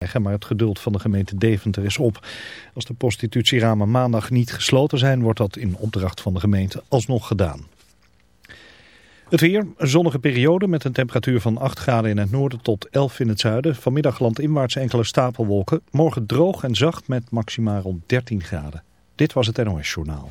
maar het geduld van de gemeente Deventer is op. Als de prostitutieramen maandag niet gesloten zijn, wordt dat in opdracht van de gemeente alsnog gedaan. Het weer, een zonnige periode met een temperatuur van 8 graden in het noorden tot 11 in het zuiden. Vanmiddag landinwaarts enkele stapelwolken. Morgen droog en zacht met maximaal rond 13 graden. Dit was het NOS Journaal.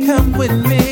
Come with me.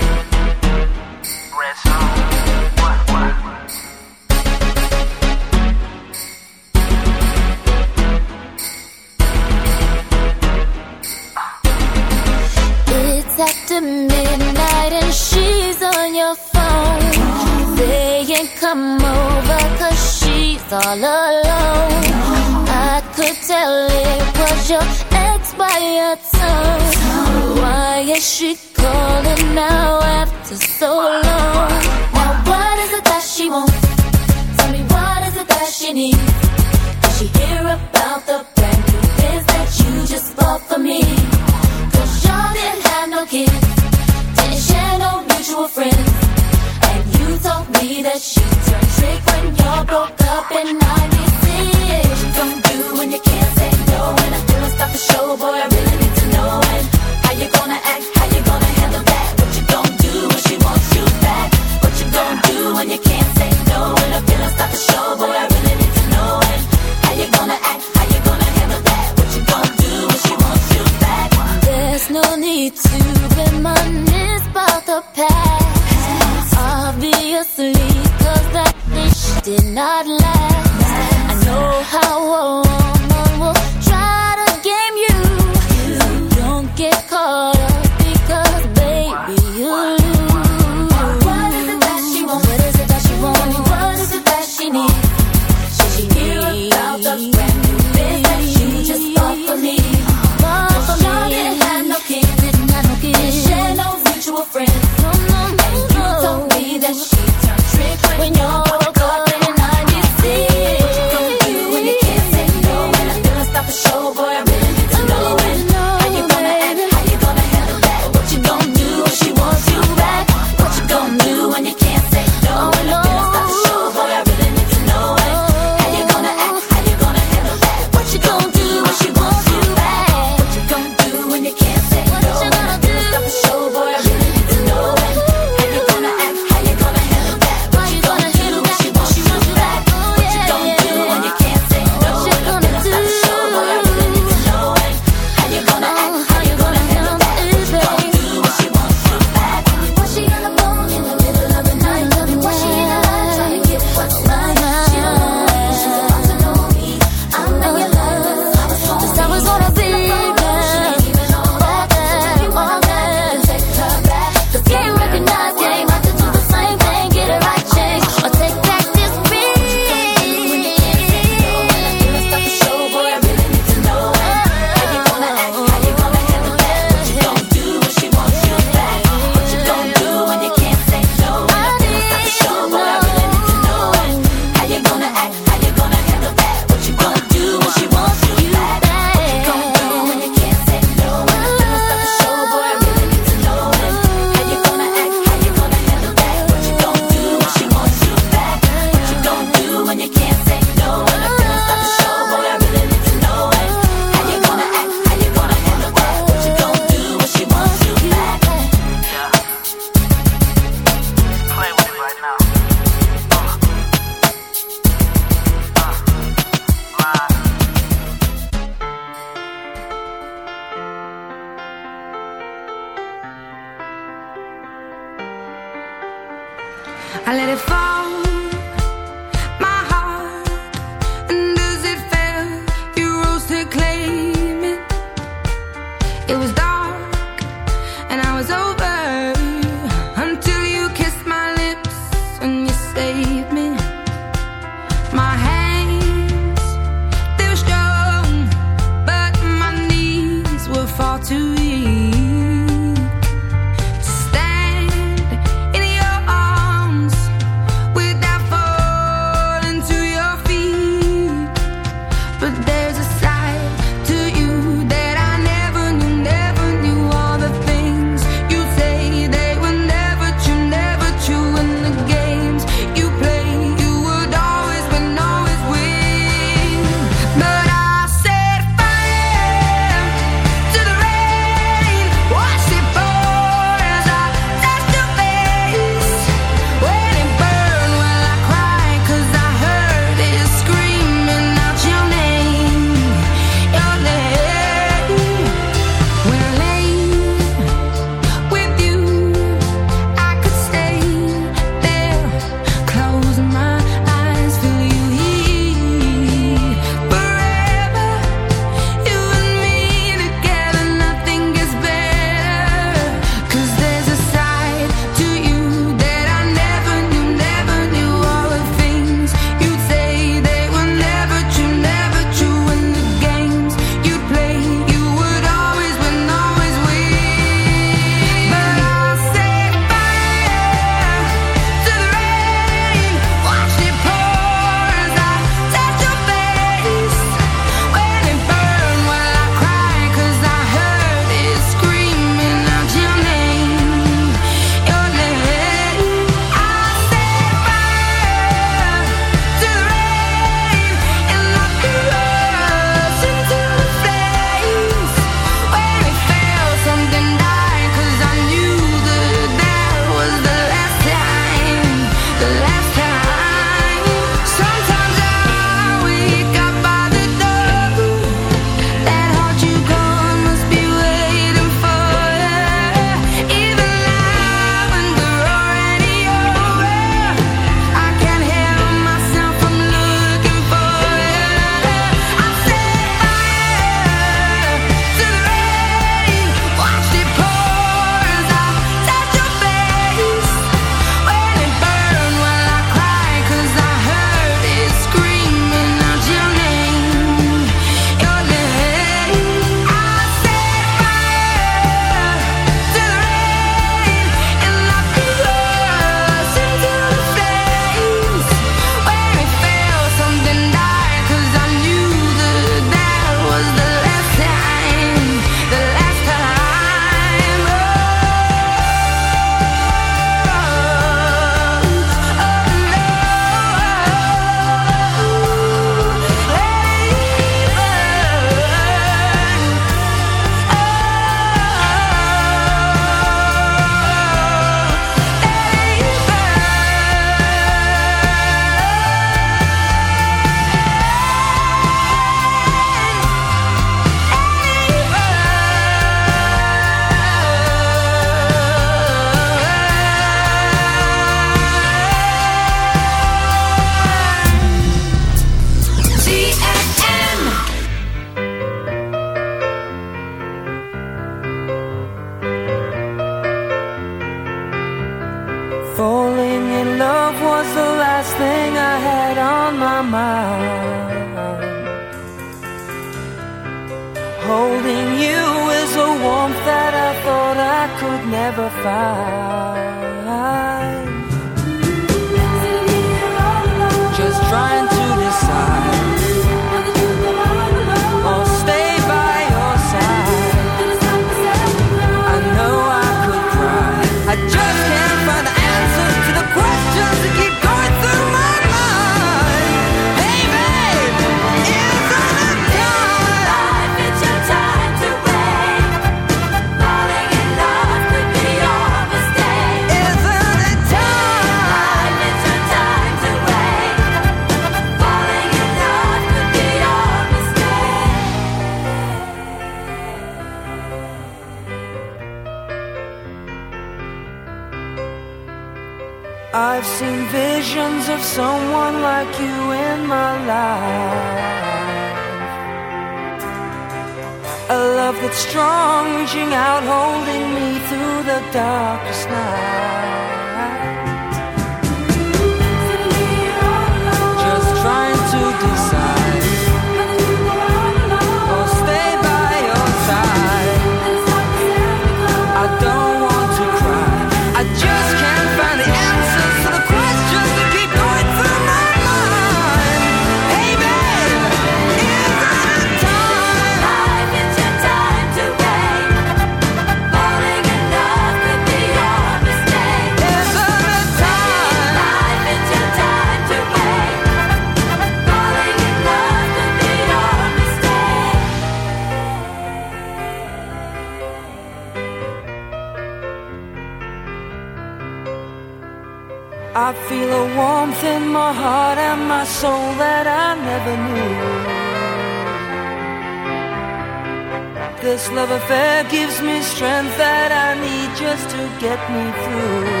strength that I need just to get me through.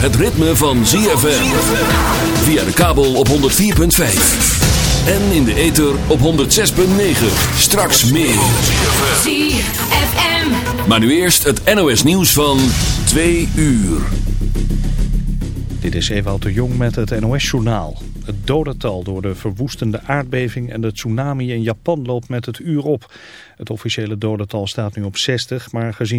het ritme van ZFM. Via de kabel op 104.5. En in de ether op 106.9. Straks meer. ZFM. Maar nu eerst het NOS nieuws van 2 uur. Dit is Ewout de Jong met het NOS-journaal. Het dodental door de verwoestende aardbeving en de tsunami in Japan loopt met het uur op. Het officiële dodental staat nu op 60, maar gezien...